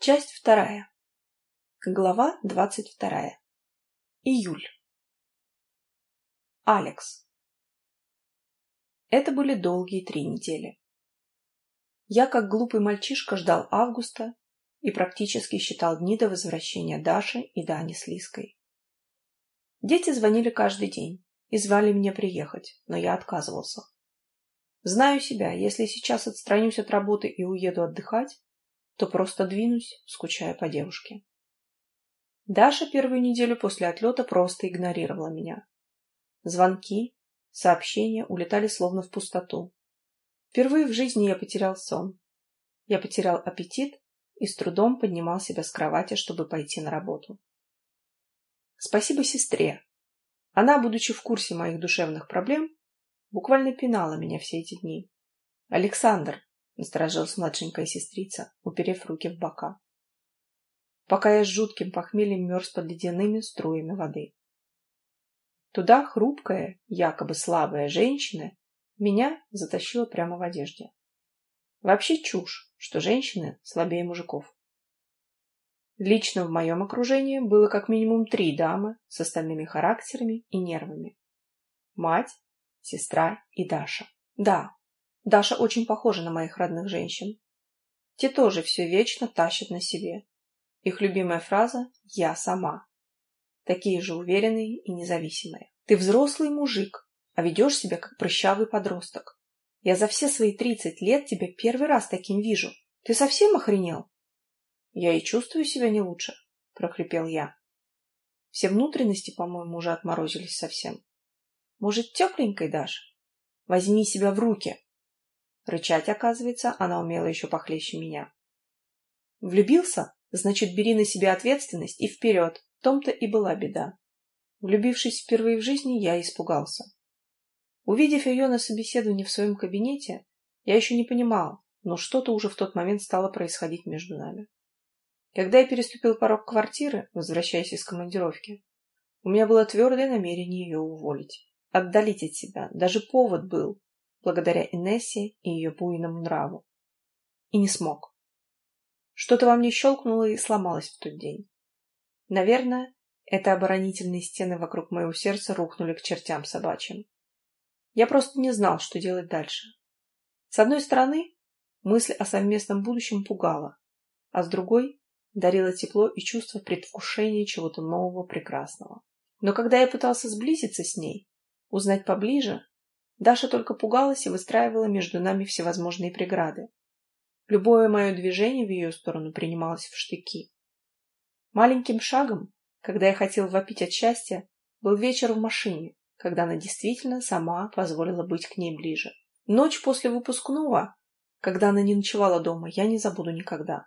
Часть вторая. Глава двадцать вторая. Июль. Алекс. Это были долгие три недели. Я, как глупый мальчишка, ждал августа и практически считал дни до возвращения Даши и Дани с Лиской. Дети звонили каждый день и звали меня приехать, но я отказывался. Знаю себя, если сейчас отстранюсь от работы и уеду отдыхать, то просто двинусь, скучая по девушке. Даша первую неделю после отлета просто игнорировала меня. Звонки, сообщения улетали словно в пустоту. Впервые в жизни я потерял сон. Я потерял аппетит и с трудом поднимал себя с кровати, чтобы пойти на работу. Спасибо сестре. Она, будучи в курсе моих душевных проблем, буквально пинала меня все эти дни. «Александр, Насторожилась младшенькая сестрица, уперев руки в бока. Пока я с жутким похмельем мерз под ледяными струями воды. Туда хрупкая, якобы слабая женщина меня затащила прямо в одежде. Вообще чушь, что женщины слабее мужиков. Лично в моем окружении было как минимум три дамы с остальными характерами и нервами. Мать, сестра и Даша. Да, Даша очень похожа на моих родных женщин. Те тоже все вечно тащат на себе. Их любимая фраза «я сама». Такие же уверенные и независимые. Ты взрослый мужик, а ведешь себя как прыщавый подросток. Я за все свои тридцать лет тебя первый раз таким вижу. Ты совсем охренел? Я и чувствую себя не лучше, прохрипел я. Все внутренности, по-моему, уже отморозились совсем. Может, тепленькой дашь? Возьми себя в руки. Рычать, оказывается, она умела еще похлеще меня. Влюбился? Значит, бери на себя ответственность и вперед. В том-то и была беда. Влюбившись впервые в жизни, я испугался. Увидев ее на собеседовании в своем кабинете, я еще не понимал, но что-то уже в тот момент стало происходить между нами. Когда я переступил порог квартиры, возвращаясь из командировки, у меня было твердое намерение ее уволить, отдалить от себя. Даже повод был, благодаря Инессе и ее буйному нраву. И не смог. Что-то во мне щелкнуло и сломалось в тот день. Наверное, это оборонительные стены вокруг моего сердца рухнули к чертям собачьим. Я просто не знал, что делать дальше. С одной стороны, мысль о совместном будущем пугала, а с другой дарила тепло и чувство предвкушения чего-то нового прекрасного. Но когда я пытался сблизиться с ней, узнать поближе, Даша только пугалась и выстраивала между нами всевозможные преграды. Любое мое движение в ее сторону принималось в штыки. Маленьким шагом, когда я хотел вопить от счастья, был вечер в машине, когда она действительно сама позволила быть к ней ближе. Ночь после выпускного, когда она не ночевала дома, я не забуду никогда.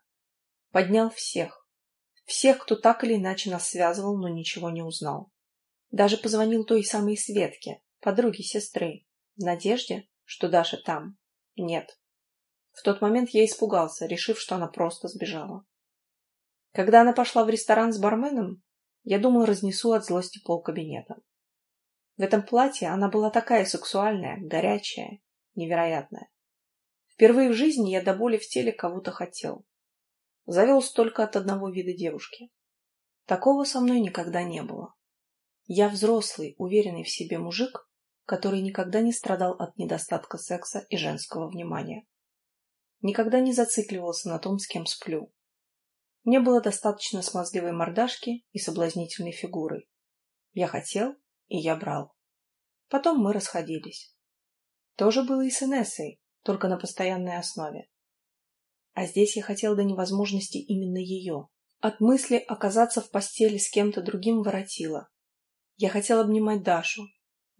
Поднял всех. Всех, кто так или иначе нас связывал, но ничего не узнал. Даже позвонил той самой Светке, подруге сестры, в надежде, что Даша там. Нет. В тот момент я испугался, решив, что она просто сбежала. Когда она пошла в ресторан с барменом, я думал, разнесу от злости пол кабинета. В этом платье она была такая сексуальная, горячая, невероятная. Впервые в жизни я до боли в теле кого-то хотел. Завелся только от одного вида девушки. Такого со мной никогда не было. Я взрослый, уверенный в себе мужик, который никогда не страдал от недостатка секса и женского внимания. Никогда не зацикливался на том, с кем сплю. Мне было достаточно смазливой мордашки и соблазнительной фигуры. Я хотел, и я брал. Потом мы расходились. То же было и с Инессой, только на постоянной основе. А здесь я хотел до невозможности именно ее. От мысли оказаться в постели с кем-то другим воротило. Я хотел обнимать Дашу,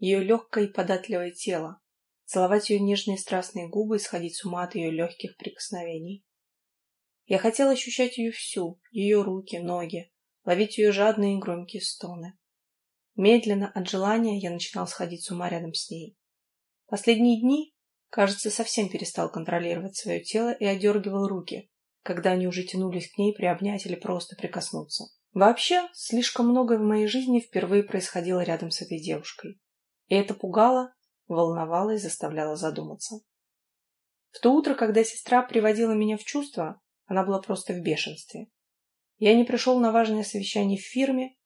ее легкое и податливое тело, целовать ее нежные страстные губы и сходить с ума от ее легких прикосновений. Я хотел ощущать ее всю, ее руки, ноги, ловить ее жадные и громкие стоны. Медленно, от желания, я начинал сходить с ума рядом с ней. Последние дни, кажется, совсем перестал контролировать свое тело и одергивал руки, когда они уже тянулись к ней приобнять или просто прикоснуться. Вообще, слишком многое в моей жизни впервые происходило рядом с этой девушкой. И это пугало, волновало и заставляло задуматься. В то утро, когда сестра приводила меня в чувство, Она была просто в бешенстве. Я не пришел на важное совещание в фирме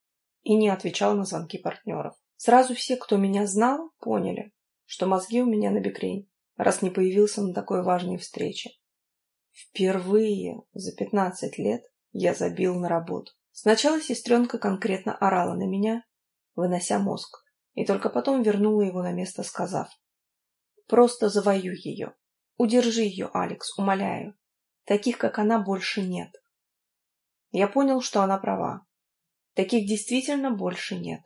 и не отвечал на звонки партнеров. Сразу все, кто меня знал, поняли, что мозги у меня на бекрень, раз не появился на такой важной встрече. Впервые за пятнадцать лет я забил на работу. Сначала сестренка конкретно орала на меня, вынося мозг, и только потом вернула его на место, сказав. «Просто завоюй ее. Удержи ее, Алекс, умоляю. Таких, как она, больше нет». Я понял, что она права. Таких действительно больше нет.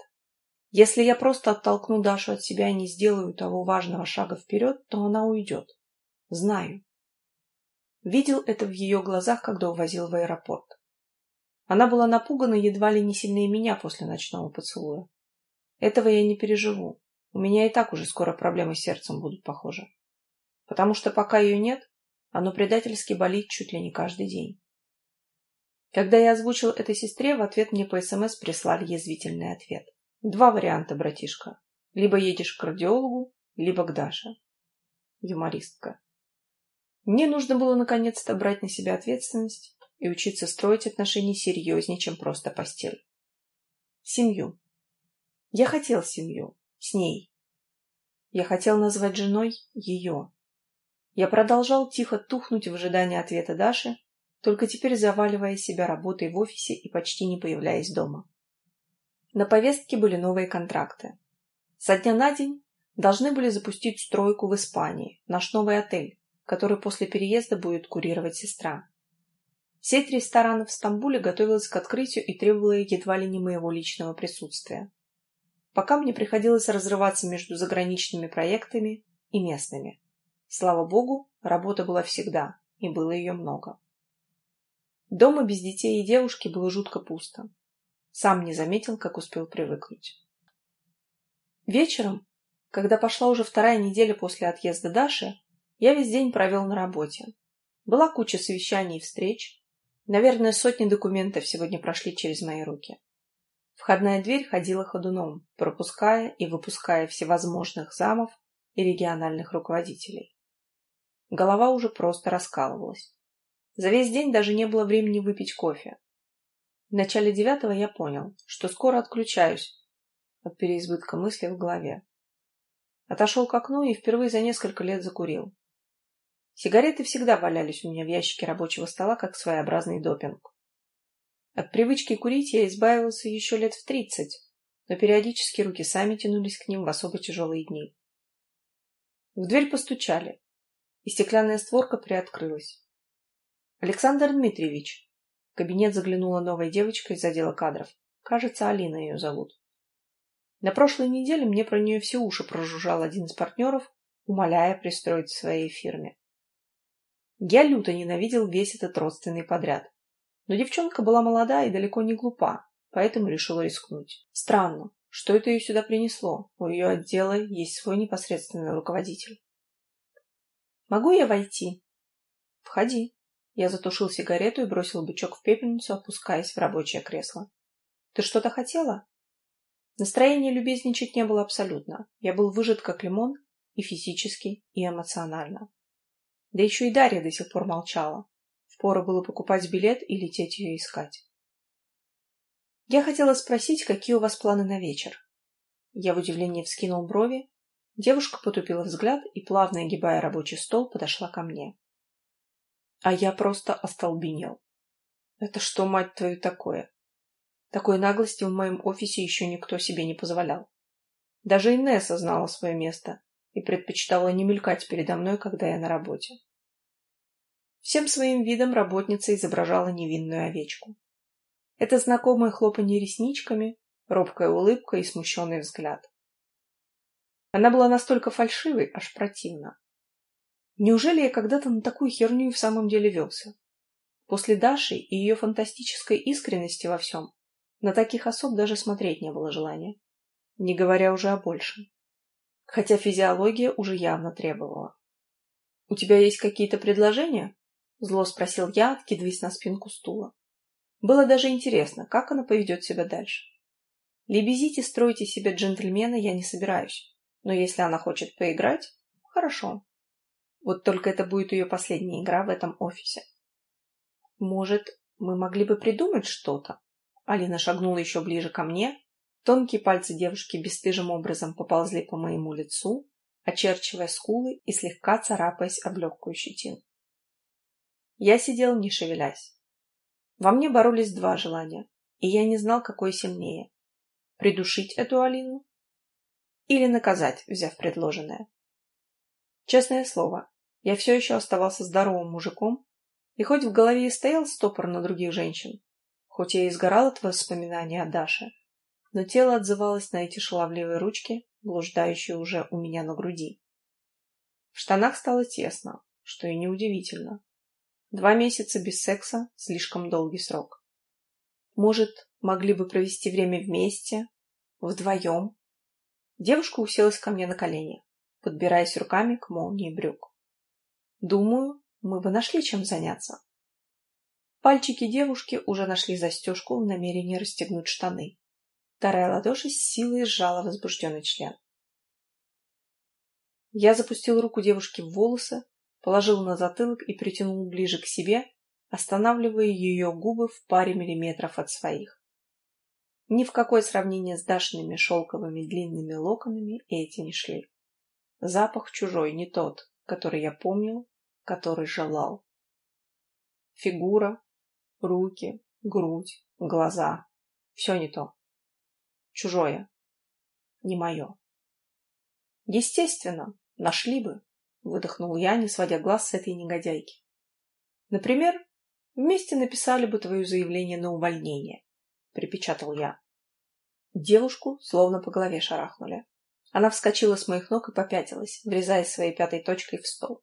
Если я просто оттолкну Дашу от себя и не сделаю того важного шага вперед, то она уйдет. Знаю. Видел это в ее глазах, когда увозил в аэропорт. Она была напугана едва ли не сильнее меня после ночного поцелуя. Этого я не переживу. У меня и так уже скоро проблемы с сердцем будут похожи. Потому что пока ее нет, оно предательски болит чуть ли не каждый день. Когда я озвучил этой сестре, в ответ мне по СМС прислали язвительный ответ. Два варианта, братишка. Либо едешь к кардиологу, либо к Даше. Юмористка. Мне нужно было наконец-то брать на себя ответственность и учиться строить отношения серьезнее, чем просто постель. Семью. Я хотел семью. С ней. Я хотел назвать женой ее. Я продолжал тихо тухнуть в ожидании ответа Даши, только теперь заваливая себя работой в офисе и почти не появляясь дома. На повестке были новые контракты. Со дня на день должны были запустить стройку в Испании, наш новый отель, который после переезда будет курировать сестра. Сеть ресторанов в Стамбуле готовилась к открытию и требовала едва ли не моего личного присутствия. Пока мне приходилось разрываться между заграничными проектами и местными. Слава богу, работа была всегда, и было ее много. Дома без детей и девушки было жутко пусто. Сам не заметил, как успел привыкнуть. Вечером, когда пошла уже вторая неделя после отъезда Даши, я весь день провел на работе. Была куча совещаний и встреч. Наверное, сотни документов сегодня прошли через мои руки. Входная дверь ходила ходуном, пропуская и выпуская всевозможных замов и региональных руководителей. Голова уже просто раскалывалась. За весь день даже не было времени выпить кофе. В начале девятого я понял, что скоро отключаюсь от переизбытка мыслей в голове. Отошел к окну и впервые за несколько лет закурил. Сигареты всегда валялись у меня в ящике рабочего стола, как своеобразный допинг. От привычки курить я избавился еще лет в тридцать, но периодически руки сами тянулись к ним в особо тяжелые дни. В дверь постучали, и стеклянная створка приоткрылась. «Александр Дмитриевич!» В кабинет заглянула новая девочка из отдела кадров. Кажется, Алина ее зовут. На прошлой неделе мне про нее все уши прожужжал один из партнеров, умоляя пристроить в своей фирме. Я люто ненавидел весь этот родственный подряд. Но девчонка была молода и далеко не глупа, поэтому решила рискнуть. Странно, что это ее сюда принесло? У ее отдела есть свой непосредственный руководитель. «Могу я войти?» «Входи». Я затушил сигарету и бросил бычок в пепельницу, опускаясь в рабочее кресло. «Ты что-то хотела?» Настроение любезничать не было абсолютно. Я был выжат как лимон и физически, и эмоционально. Да еще и Дарья до сих пор молчала. Впору было покупать билет и лететь ее искать. Я хотела спросить, какие у вас планы на вечер. Я в удивлении вскинул брови. Девушка потупила взгляд и, плавно огибая рабочий стол, подошла ко мне. А я просто остолбенел. Это что, мать твою, такое? Такой наглости в моем офисе еще никто себе не позволял. Даже Инесса знала свое место и предпочитала не мелькать передо мной, когда я на работе. Всем своим видом работница изображала невинную овечку. Это знакомое хлопанье ресничками, робкая улыбка и смущенный взгляд. Она была настолько фальшивой, аж противно. Неужели я когда-то на такую херню в самом деле велся? После Даши и ее фантастической искренности во всем на таких особ даже смотреть не было желания, не говоря уже о большем хотя физиология уже явно требовала. «У тебя есть какие-то предложения?» — зло спросил я, откидываясь на спинку стула. Было даже интересно, как она поведет себя дальше. Лебезить и строить из джентльмена я не собираюсь, но если она хочет поиграть, хорошо. Вот только это будет ее последняя игра в этом офисе. Может, мы могли бы придумать что-то? Алина шагнула еще ближе ко мне. Тонкие пальцы девушки бесстыжим образом поползли по моему лицу, очерчивая скулы и слегка царапаясь об легкую щетину. Я сидел, не шевелясь. Во мне боролись два желания, и я не знал, какое сильнее. Придушить эту Алину или наказать, взяв предложенное. Честное слово, я все еще оставался здоровым мужиком, и хоть в голове и стоял стопор на других женщин, хоть я и сгорал от воспоминаний о Даше, но тело отзывалось на эти шаловливые ручки, блуждающие уже у меня на груди. В штанах стало тесно, что и неудивительно. Два месяца без секса – слишком долгий срок. Может, могли бы провести время вместе, вдвоем? Девушка уселась ко мне на колени, подбираясь руками к молнии брюк. Думаю, мы бы нашли чем заняться. Пальчики девушки уже нашли застежку в намерении расстегнуть штаны. Вторая ладоши с силой сжала возбужденный член. Я запустил руку девушки в волосы, положил на затылок и притянул ближе к себе, останавливая ее губы в паре миллиметров от своих. Ни в какое сравнение с Дашными шелковыми длинными локонами эти не шли. Запах чужой, не тот, который я помнил, который желал. Фигура, руки, грудь, глаза — все не то. Чужое. Не мое. Естественно, нашли бы, выдохнул я, не сводя глаз с этой негодяйки. Например, вместе написали бы твое заявление на увольнение, припечатал я. Девушку словно по голове шарахнули. Она вскочила с моих ног и попятилась, врезаясь своей пятой точкой в стол.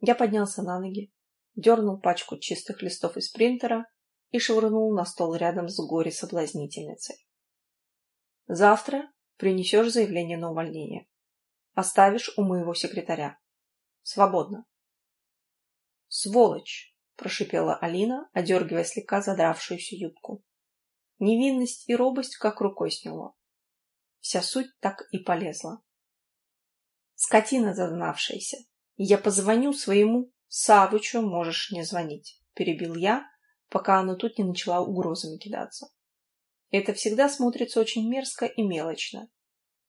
Я поднялся на ноги, дернул пачку чистых листов из принтера и швырнул на стол рядом с горе-соблазнительницей. Завтра принесешь заявление на увольнение. Оставишь у моего секретаря. Свободно. Сволочь! прошипела Алина, одергивая слегка задравшуюся юбку. Невинность и робость как рукой сняло. Вся суть так и полезла. Скотина зазнавшаяся. Я позвоню своему Савычу, можешь не звонить, перебил я, пока она тут не начала угрозами кидаться. Это всегда смотрится очень мерзко и мелочно.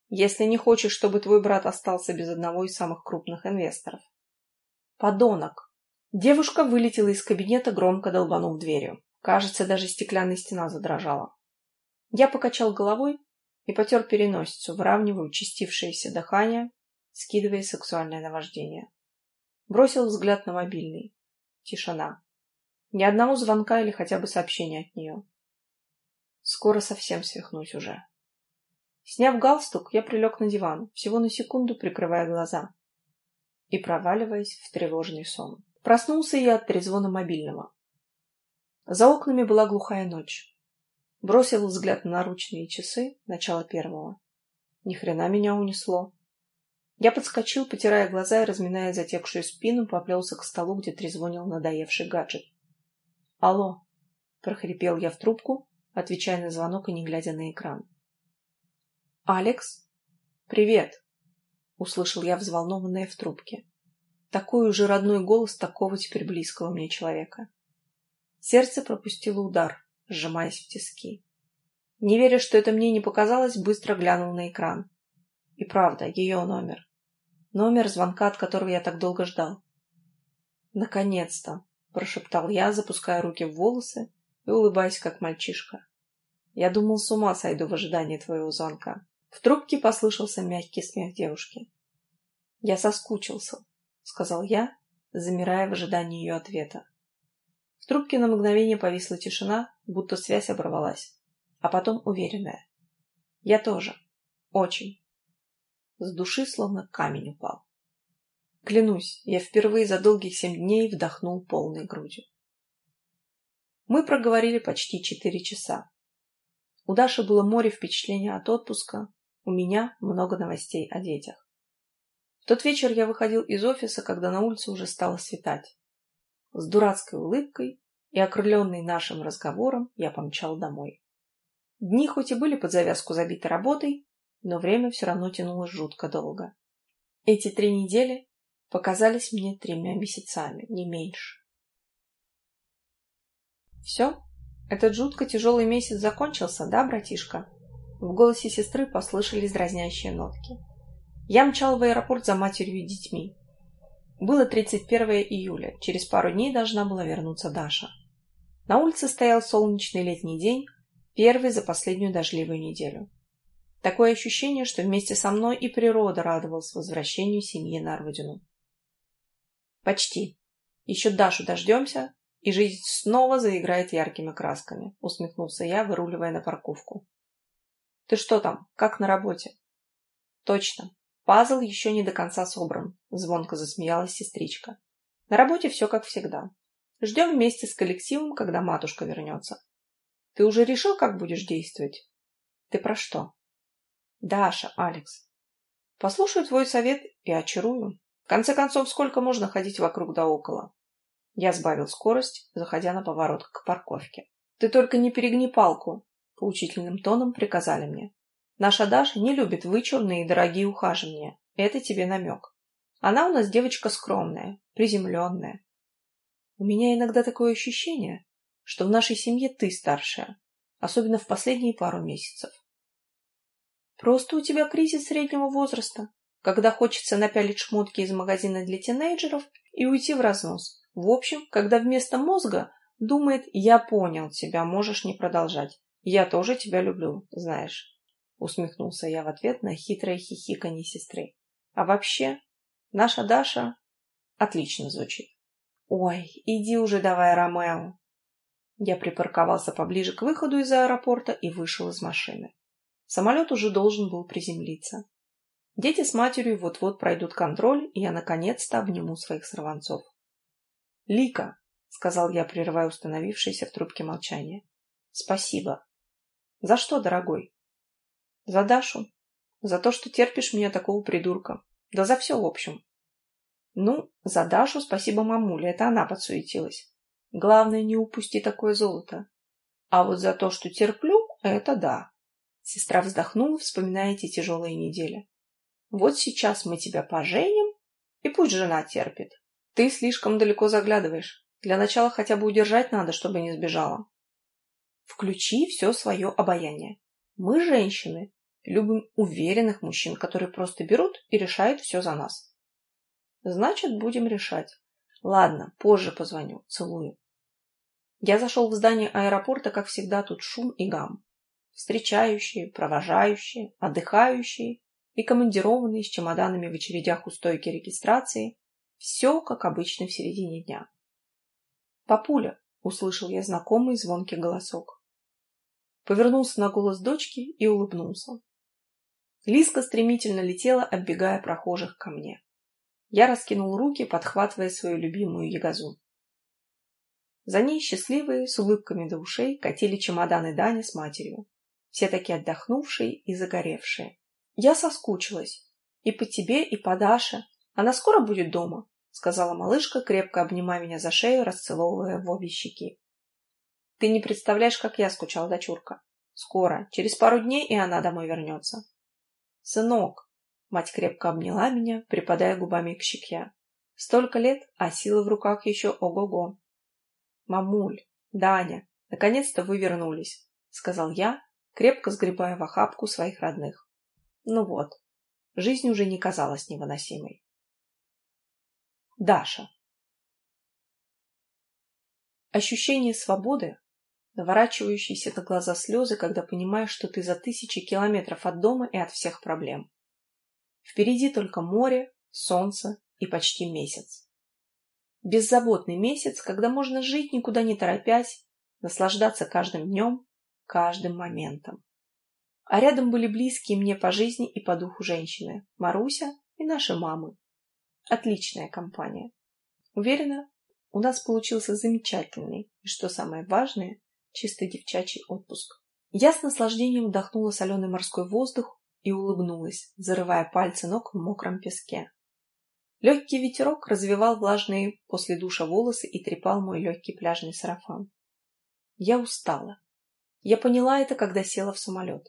Если не хочешь, чтобы твой брат остался без одного из самых крупных инвесторов. Подонок! Девушка вылетела из кабинета, громко долбанув дверью. Кажется, даже стеклянная стена задрожала. Я покачал головой и потер переносицу, выравнивая участившееся дыхание, скидывая сексуальное наваждение. Бросил взгляд на мобильный. Тишина. Ни одного звонка или хотя бы сообщения от нее. Скоро совсем свихнусь уже. Сняв галстук, я прилег на диван, всего на секунду прикрывая глаза и проваливаясь в тревожный сон. Проснулся я от трезвона мобильного. За окнами была глухая ночь. Бросил взгляд на наручные часы, начало первого. Ни хрена меня унесло. Я подскочил, потирая глаза и, разминая затекшую спину, поплелся к столу, где трезвонил надоевший гаджет. «Алло!» — прохрипел я в трубку, отвечая на звонок и не глядя на экран. «Алекс? Привет!» — услышал я взволнованное в трубке. Такой уже родной голос такого теперь близкого мне человека. Сердце пропустило удар, сжимаясь в тиски. Не веря, что это мне не показалось, быстро глянул на экран. И правда, ее номер. Номер звонка, от которого я так долго ждал. «Наконец-то!» — прошептал я, запуская руки в волосы и улыбаясь, как мальчишка. Я думал, с ума сойду в ожидании твоего звонка. В трубке послышался мягкий смех девушки. «Я соскучился», — сказал я, замирая в ожидании ее ответа. В трубке на мгновение повисла тишина, будто связь оборвалась, а потом уверенная. «Я тоже. Очень». С души словно камень упал. Клянусь, я впервые за долгих семь дней вдохнул полной грудью. Мы проговорили почти четыре часа. У Даши было море впечатлений от отпуска, у меня много новостей о детях. В тот вечер я выходил из офиса, когда на улице уже стало светать. С дурацкой улыбкой и окрыленный нашим разговором я помчал домой. Дни хоть и были под завязку забиты работой, но время все равно тянулось жутко долго. Эти три недели показались мне тремя месяцами, не меньше. Все? Этот жутко тяжелый месяц закончился, да, братишка? В голосе сестры послышались дразнящие нотки. Я мчал в аэропорт за матерью и детьми. Было 31 июля, через пару дней должна была вернуться Даша. На улице стоял солнечный летний день, первый за последнюю дождливую неделю. Такое ощущение, что вместе со мной и природа радовалась возвращению семьи на родину. «Почти. Еще Дашу дождемся, и жизнь снова заиграет яркими красками», — усмехнулся я, выруливая на парковку. «Ты что там? Как на работе?» «Точно. Пазл еще не до конца собран», — звонко засмеялась сестричка. «На работе все как всегда. Ждем вместе с коллективом, когда матушка вернется. Ты уже решил, как будешь действовать? Ты про что? Даша, Алекс. Послушаю твой совет и очарую. В конце концов, сколько можно ходить вокруг да около? Я сбавил скорость, заходя на поворот к парковке. Ты только не перегни палку, поучительным тоном приказали мне. Наша Даша не любит вычурные и дорогие ухаживания. Это тебе намек. Она у нас девочка скромная, приземленная. У меня иногда такое ощущение, что в нашей семье ты старшая, особенно в последние пару месяцев. Просто у тебя кризис среднего возраста, когда хочется напялить шмотки из магазина для тинейджеров и уйти в разнос. В общем, когда вместо мозга думает «я понял тебя, можешь не продолжать, я тоже тебя люблю, знаешь». Усмехнулся я в ответ на хитрое хихиканье сестры. А вообще, наша Даша отлично звучит. «Ой, иди уже давай, Ромео!» Я припарковался поближе к выходу из аэропорта и вышел из машины. Самолет уже должен был приземлиться. Дети с матерью вот-вот пройдут контроль, и я наконец-то обниму своих сорванцов. «Лика!» — сказал я, прерывая установившееся в трубке молчание. «Спасибо». «За что, дорогой?» «За Дашу. За то, что терпишь меня такого придурка. Да за все, в общем. Ну, за Дашу спасибо мамуле, это она подсуетилась. Главное, не упусти такое золото. А вот за то, что терплю, это да. Сестра вздохнула, вспоминая эти тяжелые недели. Вот сейчас мы тебя поженим, и пусть жена терпит. Ты слишком далеко заглядываешь. Для начала хотя бы удержать надо, чтобы не сбежала. Включи все свое обаяние. Мы, женщины, любим уверенных мужчин, которые просто берут и решают все за нас. Значит, будем решать. Ладно, позже позвоню. Целую. Я зашел в здание аэропорта, как всегда, тут шум и гам. Встречающие, провожающие, отдыхающие и командированные с чемоданами в очередях у стойки регистрации. Все, как обычно, в середине дня. «Папуля!» — услышал я знакомый звонкий голосок. Повернулся на голос дочки и улыбнулся. Лиска стремительно летела, оббегая прохожих ко мне. Я раскинул руки, подхватывая свою любимую ягозу. За ней счастливые, с улыбками до ушей, катили чемоданы Дани с матерью. Все такие отдохнувшие и загоревшие. Я соскучилась. И по тебе, и по Даше. Она скоро будет дома, сказала малышка, крепко обнимая меня за шею, расцеловывая в обе щеки. Ты не представляешь, как я скучала, дочурка. Скоро, через пару дней, и она домой вернется. Сынок, Мать крепко обняла меня, припадая губами к щеке. Столько лет, а силы в руках еще ого-го. «Мамуль, Даня, наконец-то вы вернулись», — сказал я, крепко сгребая в охапку своих родных. Ну вот, жизнь уже не казалась невыносимой. Даша. Ощущение свободы, наворачивающиеся на глаза слезы, когда понимаешь, что ты за тысячи километров от дома и от всех проблем. Впереди только море, солнце и почти месяц. Беззаботный месяц, когда можно жить, никуда не торопясь, наслаждаться каждым днем, каждым моментом. А рядом были близкие мне по жизни и по духу женщины, Маруся и наши мамы. Отличная компания. Уверена, у нас получился замечательный и, что самое важное, чисто девчачий отпуск. Я с наслаждением вдохнула соленый морской воздух, и улыбнулась, зарывая пальцы ног в мокром песке. Легкий ветерок развивал влажные после душа волосы и трепал мой легкий пляжный сарафан. Я устала. Я поняла это, когда села в самолет.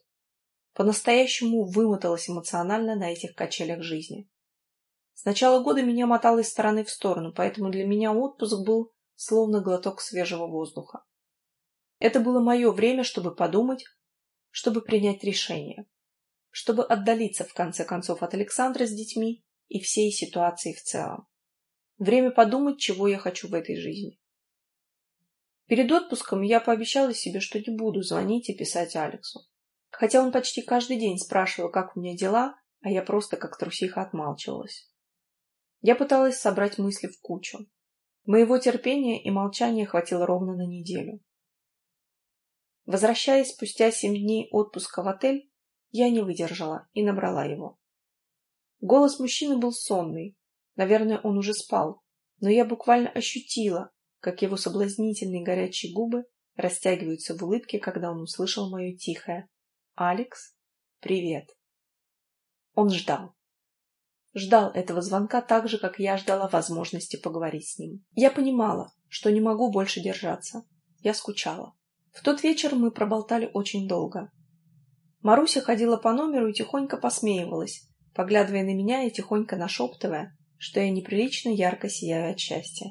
По-настоящему вымоталась эмоционально на этих качелях жизни. С начала года меня мотало из стороны в сторону, поэтому для меня отпуск был словно глоток свежего воздуха. Это было мое время, чтобы подумать, чтобы принять решение, чтобы отдалиться в конце концов от Александра с детьми и всей ситуации в целом. Время подумать, чего я хочу в этой жизни. Перед отпуском я пообещала себе, что не буду звонить и писать Алексу. Хотя он почти каждый день спрашивал, как у меня дела, а я просто как трусиха отмалчивалась. Я пыталась собрать мысли в кучу. Моего терпения и молчания хватило ровно на неделю. Возвращаясь спустя семь дней отпуска в отель, я не выдержала и набрала его. Голос мужчины был сонный. Наверное, он уже спал, но я буквально ощутила, как его соблазнительные горячие губы растягиваются в улыбке, когда он услышал мое тихое «Алекс, привет». Он ждал. Ждал этого звонка так же, как я ждала возможности поговорить с ним. Я понимала, что не могу больше держаться. Я скучала. В тот вечер мы проболтали очень долго. Маруся ходила по номеру и тихонько посмеивалась, поглядывая на меня и тихонько нашептывая, что я неприлично ярко сияю от счастья.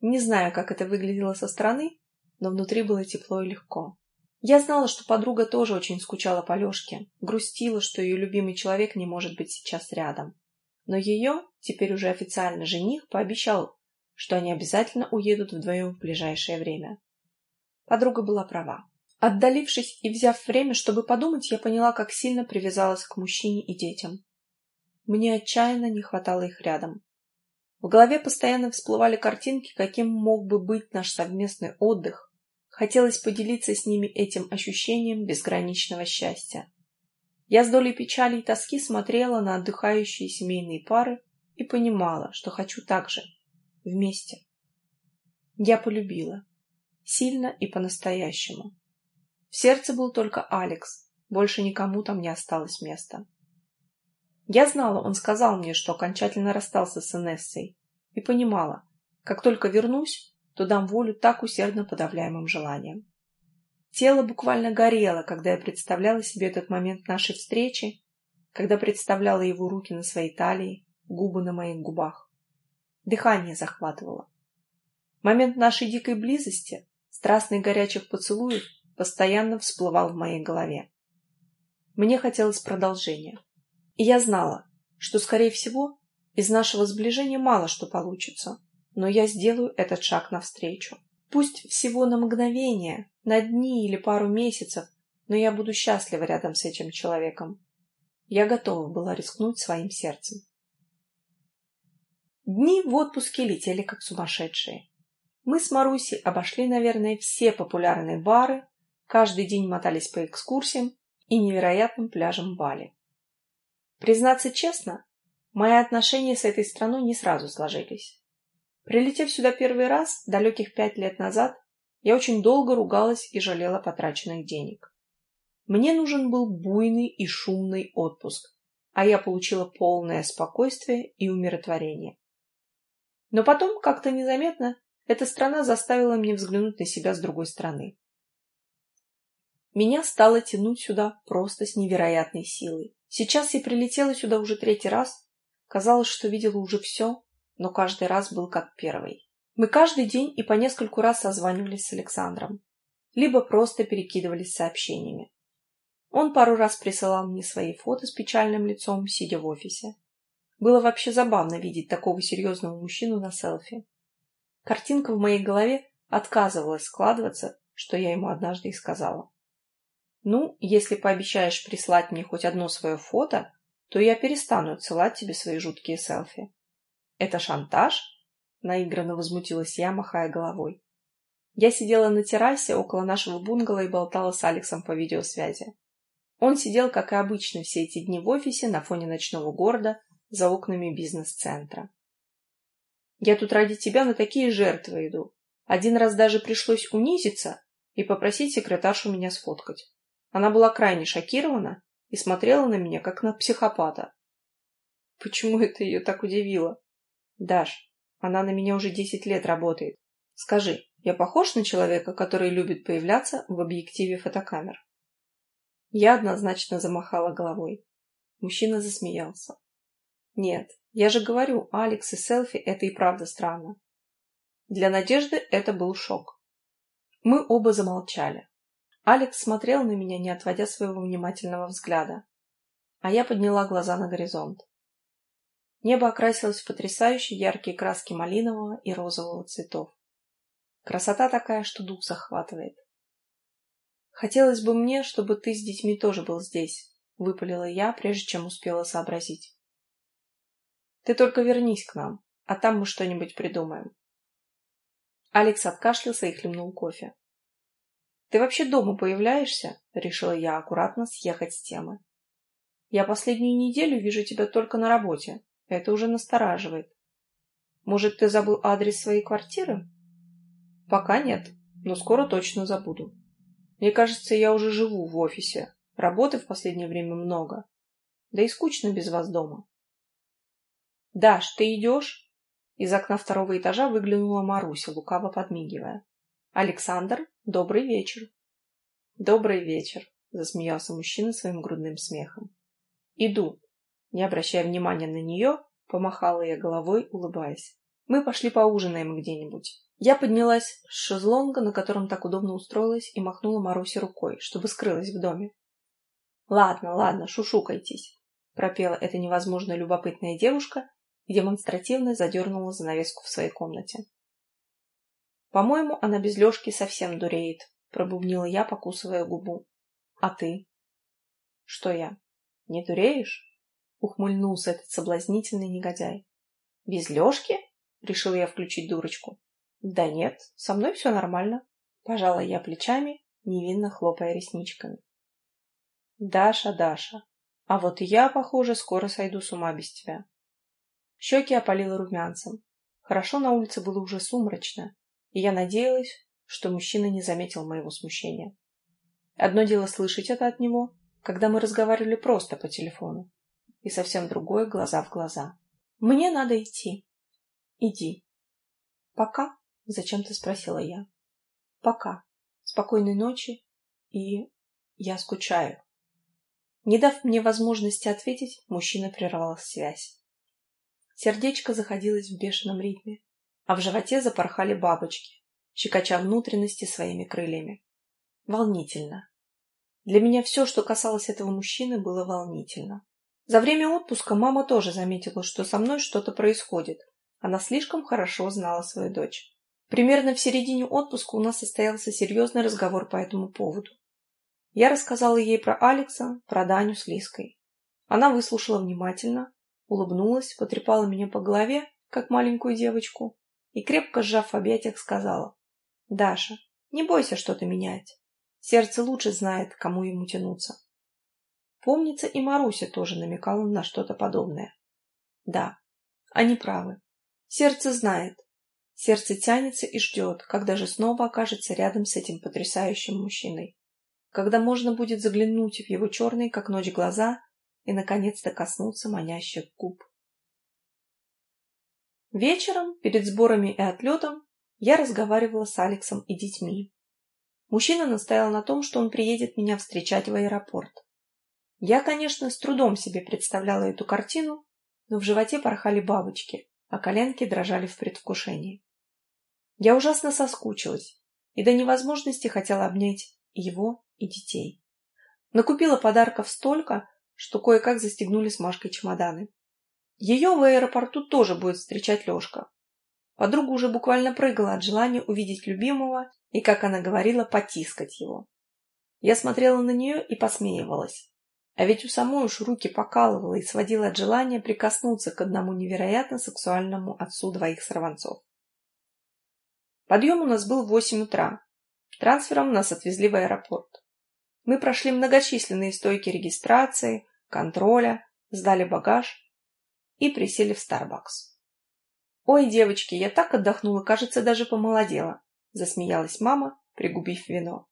Не знаю, как это выглядело со стороны, но внутри было тепло и легко. Я знала, что подруга тоже очень скучала по Лешке, грустила, что ее любимый человек не может быть сейчас рядом. Но ее, теперь уже официально жених, пообещал, что они обязательно уедут вдвоем в ближайшее время. Подруга была права. Отдалившись и взяв время, чтобы подумать, я поняла, как сильно привязалась к мужчине и детям. Мне отчаянно не хватало их рядом. В голове постоянно всплывали картинки, каким мог бы быть наш совместный отдых. Хотелось поделиться с ними этим ощущением безграничного счастья. Я с долей печали и тоски смотрела на отдыхающие семейные пары и понимала, что хочу так же. Вместе. Я полюбила. Сильно и по-настоящему. В сердце был только Алекс, больше никому там не осталось места. Я знала, он сказал мне, что окончательно расстался с Инессой, и понимала, как только вернусь, то дам волю так усердно подавляемым желаниям. Тело буквально горело, когда я представляла себе этот момент нашей встречи, когда представляла его руки на своей талии, губы на моих губах. Дыхание захватывало. Момент нашей дикой близости страстных горячих поцелуев постоянно всплывал в моей голове. Мне хотелось продолжения. И я знала, что, скорее всего, из нашего сближения мало что получится, но я сделаю этот шаг навстречу. Пусть всего на мгновение, на дни или пару месяцев, но я буду счастлива рядом с этим человеком. Я готова была рискнуть своим сердцем. Дни в отпуске летели как сумасшедшие. Мы с Марусей обошли, наверное, все популярные бары, каждый день мотались по экскурсиям и невероятным пляжам Бали. Признаться честно, мои отношения с этой страной не сразу сложились. Прилетев сюда первый раз, далеких пять лет назад, я очень долго ругалась и жалела потраченных денег. Мне нужен был буйный и шумный отпуск, а я получила полное спокойствие и умиротворение. Но потом, как-то незаметно, эта страна заставила меня взглянуть на себя с другой стороны. Меня стало тянуть сюда просто с невероятной силой. Сейчас я прилетела сюда уже третий раз. Казалось, что видела уже все, но каждый раз был как первый. Мы каждый день и по нескольку раз созванивались с Александром. Либо просто перекидывались сообщениями. Он пару раз присылал мне свои фото с печальным лицом, сидя в офисе. Было вообще забавно видеть такого серьезного мужчину на селфи. Картинка в моей голове отказывалась складываться, что я ему однажды и сказала. «Ну, если пообещаешь прислать мне хоть одно свое фото, то я перестану отсылать тебе свои жуткие селфи». «Это шантаж?» — наигранно возмутилась я, махая головой. Я сидела на террасе около нашего бунгало и болтала с Алексом по видеосвязи. Он сидел, как и обычно, все эти дни в офисе на фоне ночного города за окнами бизнес-центра. Я тут ради тебя на такие жертвы иду. Один раз даже пришлось унизиться и попросить секретаршу меня сфоткать. Она была крайне шокирована и смотрела на меня, как на психопата. Почему это ее так удивило? Даш, она на меня уже десять лет работает. Скажи, я похож на человека, который любит появляться в объективе фотокамер? Я однозначно замахала головой. Мужчина засмеялся. Нет, я же говорю, Алекс и селфи – это и правда странно. Для Надежды это был шок. Мы оба замолчали. Алекс смотрел на меня, не отводя своего внимательного взгляда. А я подняла глаза на горизонт. Небо окрасилось в потрясающие яркие краски малинового и розового цветов. Красота такая, что дух захватывает. Хотелось бы мне, чтобы ты с детьми тоже был здесь, выпалила я, прежде чем успела сообразить. Ты только вернись к нам, а там мы что-нибудь придумаем. Алекс откашлялся и хлебнул кофе. «Ты вообще дома появляешься?» — решила я аккуратно съехать с темы. «Я последнюю неделю вижу тебя только на работе. Это уже настораживает. Может, ты забыл адрес своей квартиры?» «Пока нет, но скоро точно забуду. Мне кажется, я уже живу в офисе. Работы в последнее время много. Да и скучно без вас дома». «Даш, ты идешь?» Из окна второго этажа выглянула Маруся, лукаво подмигивая. «Александр, добрый вечер!» «Добрый вечер!» — засмеялся мужчина своим грудным смехом. «Иду!» Не обращая внимания на нее, помахала я головой, улыбаясь. «Мы пошли поужинаем где-нибудь». Я поднялась с шезлонга, на котором так удобно устроилась, и махнула Марусе рукой, чтобы скрылась в доме. «Ладно, ладно, шушукайтесь», — пропела эта невозможно любопытная девушка демонстративно задернула занавеску в своей комнате. «По-моему, она без Лешки совсем дуреет», — пробубнила я, покусывая губу. «А ты?» «Что я? Не дуреешь?» — ухмыльнулся этот соблазнительный негодяй. «Без Лешки?» — решила я включить дурочку. «Да нет, со мной все нормально», — пожала я плечами, невинно хлопая ресничками. «Даша, Даша, а вот я, похоже, скоро сойду с ума без тебя. Щеки опалило румянцем. Хорошо на улице было уже сумрачно, и я надеялась, что мужчина не заметил моего смущения. Одно дело слышать это от него, когда мы разговаривали просто по телефону, и совсем другое — глаза в глаза. «Мне надо идти». «Иди». «Пока?» — зачем-то спросила я. «Пока. Спокойной ночи. И я скучаю». Не дав мне возможности ответить, мужчина прервал связь. Сердечко заходилось в бешеном ритме, а в животе запорхали бабочки, щекоча внутренности своими крыльями. Волнительно. Для меня все, что касалось этого мужчины, было волнительно. За время отпуска мама тоже заметила, что со мной что-то происходит. Она слишком хорошо знала свою дочь. Примерно в середине отпуска у нас состоялся серьезный разговор по этому поводу. Я рассказала ей про Алекса, про Даню с Лиской. Она выслушала внимательно, улыбнулась, потрепала меня по голове, как маленькую девочку, и, крепко сжав в объятиях, сказала, «Даша, не бойся что-то менять. Сердце лучше знает, кому ему тянуться». Помнится, и Маруся тоже намекала на что-то подобное. Да, они правы. Сердце знает. Сердце тянется и ждет, когда же снова окажется рядом с этим потрясающим мужчиной. Когда можно будет заглянуть в его черные, как ночь, глаза и, наконец-то, коснуться манящих губ. Вечером, перед сборами и отлетом, я разговаривала с Алексом и детьми. Мужчина настоял на том, что он приедет меня встречать в аэропорт. Я, конечно, с трудом себе представляла эту картину, но в животе порхали бабочки, а коленки дрожали в предвкушении. Я ужасно соскучилась и до невозможности хотела обнять его и детей. Накупила подарков столько, что кое-как застегнули с Машкой чемоданы. Ее в аэропорту тоже будет встречать Лешка. Подруга уже буквально прыгала от желания увидеть любимого и, как она говорила, потискать его. Я смотрела на нее и посмеивалась. А ведь у самой уж руки покалывала и сводила от желания прикоснуться к одному невероятно сексуальному отцу двоих сорванцов. Подъем у нас был в восемь утра. Трансфером нас отвезли в аэропорт. Мы прошли многочисленные стойки регистрации, контроля, сдали багаж и присели в Starbucks. «Ой, девочки, я так отдохнула, кажется, даже помолодела», — засмеялась мама, пригубив вино.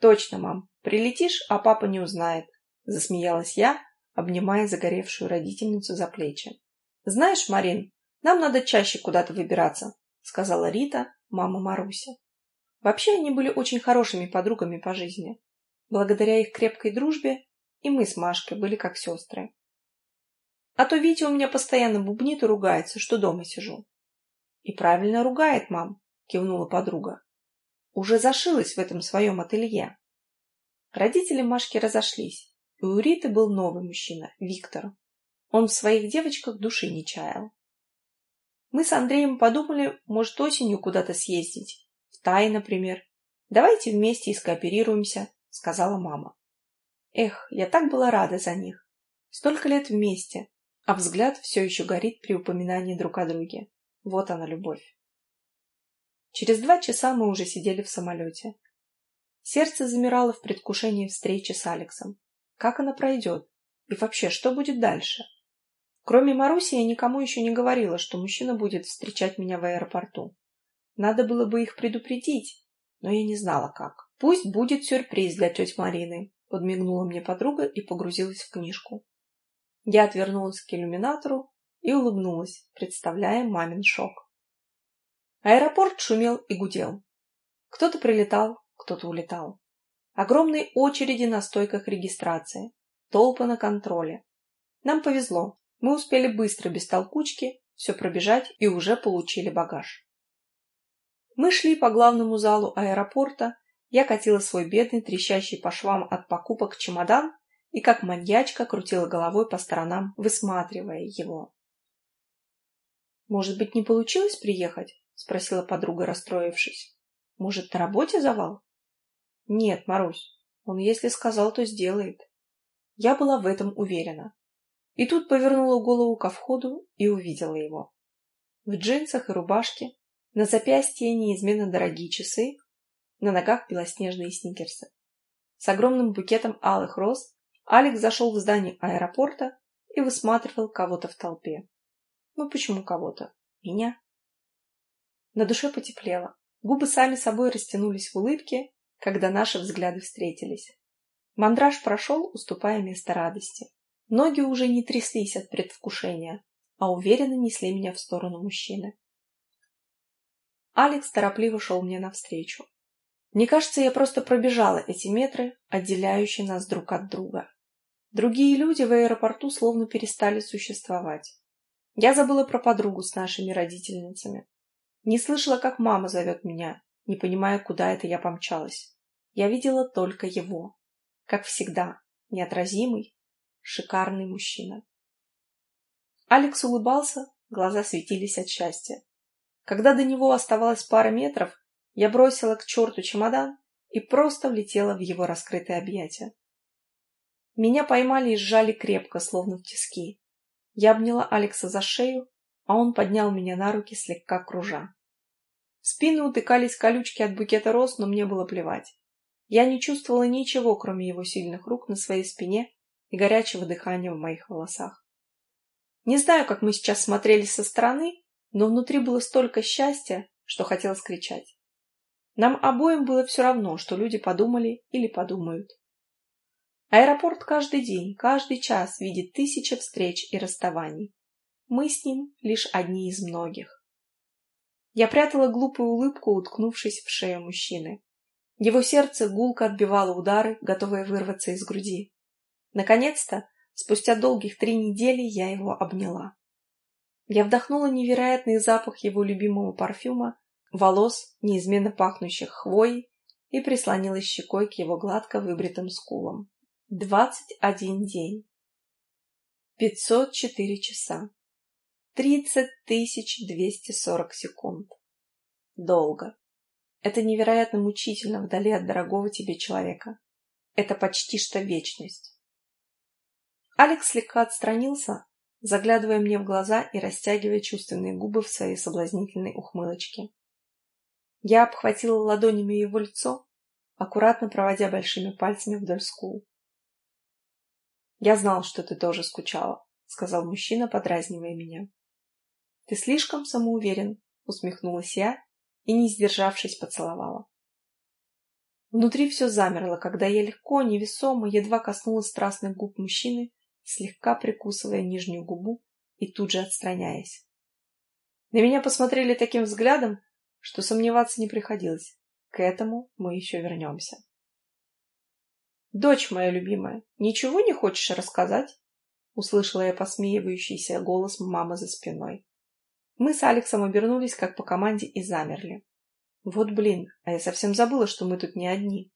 «Точно, мам, прилетишь, а папа не узнает», — засмеялась я, обнимая загоревшую родительницу за плечи. «Знаешь, Марин, нам надо чаще куда-то выбираться», — сказала Рита, мама Маруся. Вообще они были очень хорошими подругами по жизни. Благодаря их крепкой дружбе и мы с Машкой были как сестры. А то Витя у меня постоянно бубнит и ругается, что дома сижу. — И правильно ругает, мам, — кивнула подруга. уже зашилась в этом своем ателье. Родители Машки разошлись, и у Риты был новый мужчина, Виктор. Он в своих девочках души не чаял. Мы с Андреем подумали, может, осенью куда-то съездить. В Тай, например. Давайте вместе и скооперируемся, сказала мама. Эх, я так была рада за них. Столько лет вместе, а взгляд все еще горит при упоминании друг о друге. Вот она, любовь. Через два часа мы уже сидели в самолете. Сердце замирало в предвкушении встречи с Алексом. Как она пройдет? И вообще, что будет дальше? Кроме Маруси, я никому еще не говорила, что мужчина будет встречать меня в аэропорту. Надо было бы их предупредить, но я не знала, как. «Пусть будет сюрприз для тети Марины», — подмигнула мне подруга и погрузилась в книжку. Я отвернулась к иллюминатору и улыбнулась, представляя мамин шок. Аэропорт шумел и гудел. Кто-то прилетал, кто-то улетал. Огромные очереди на стойках регистрации, толпы на контроле. Нам повезло, мы успели быстро, без толкучки, все пробежать и уже получили багаж. Мы шли по главному залу аэропорта, я катила свой бедный, трещащий по швам от покупок чемодан и как маньячка крутила головой по сторонам, высматривая его. «Может быть, не получилось приехать?» — спросила подруга, расстроившись. «Может, на работе завал?» «Нет, Марусь, он если сказал, то сделает». Я была в этом уверена. И тут повернула голову ко входу и увидела его. В джинсах и рубашке, на запястье неизменно дорогие часы, на ногах белоснежные сникерсы. С огромным букетом алых роз Алекс зашел в здание аэропорта и высматривал кого-то в толпе. Ну почему кого-то? Меня. На душе потеплело. Губы сами собой растянулись в улыбке, когда наши взгляды встретились. Мандраж прошел, уступая место радости. Ноги уже не тряслись от предвкушения, а уверенно несли меня в сторону мужчины. Алекс торопливо шел мне навстречу. Мне кажется, я просто пробежала эти метры, отделяющие нас друг от друга. Другие люди в аэропорту словно перестали существовать. Я забыла про подругу с нашими родительницами. Не слышала, как мама зовет меня, не понимая, куда это я помчалась. Я видела только его. Как всегда, неотразимый, шикарный мужчина. Алекс улыбался, глаза светились от счастья. Когда до него оставалось пара метров, я бросила к черту чемодан и просто влетела в его раскрытые объятия. Меня поймали и сжали крепко, словно в тиски. Я обняла Алекса за шею, а он поднял меня на руки, слегка кружа. В спину утыкались колючки от букета роз, но мне было плевать. Я не чувствовала ничего, кроме его сильных рук на своей спине и горячего дыхания в моих волосах. Не знаю, как мы сейчас смотрели со стороны, но внутри было столько счастья, что хотелось кричать. Нам обоим было все равно, что люди подумали или подумают. Аэропорт каждый день, каждый час видит тысячи встреч и расставаний. Мы с ним лишь одни из многих. Я прятала глупую улыбку, уткнувшись в шею мужчины. Его сердце гулко отбивало удары, готовое вырваться из груди. Наконец-то, спустя долгих три недели, я его обняла. Я вдохнула невероятный запах его любимого парфюма, волос, неизменно пахнущих хвоей, и прислонилась щекой к его гладко выбритым скулам. Двадцать один день. Пятьсот четыре часа. Тридцать тысяч двести сорок секунд. Долго. Это невероятно мучительно вдали от дорогого тебе человека. Это почти что вечность. Алекс слегка отстранился, заглядывая мне в глаза и растягивая чувственные губы в своей соблазнительной ухмылочке. Я обхватила ладонями его лицо, аккуратно проводя большими пальцами вдоль скул. «Я знал, что ты тоже скучала», — сказал мужчина, подразнивая меня. «Ты слишком самоуверен», — усмехнулась я и, не сдержавшись, поцеловала. Внутри все замерло, когда я легко, невесомо, едва коснулась страстных губ мужчины, слегка прикусывая нижнюю губу и тут же отстраняясь. На меня посмотрели таким взглядом, что сомневаться не приходилось. К этому мы еще вернемся. «Дочь моя любимая, ничего не хочешь рассказать?» Услышала я посмеивающийся голос мамы за спиной. Мы с Алексом обернулись, как по команде, и замерли. Вот блин, а я совсем забыла, что мы тут не одни.